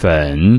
粉。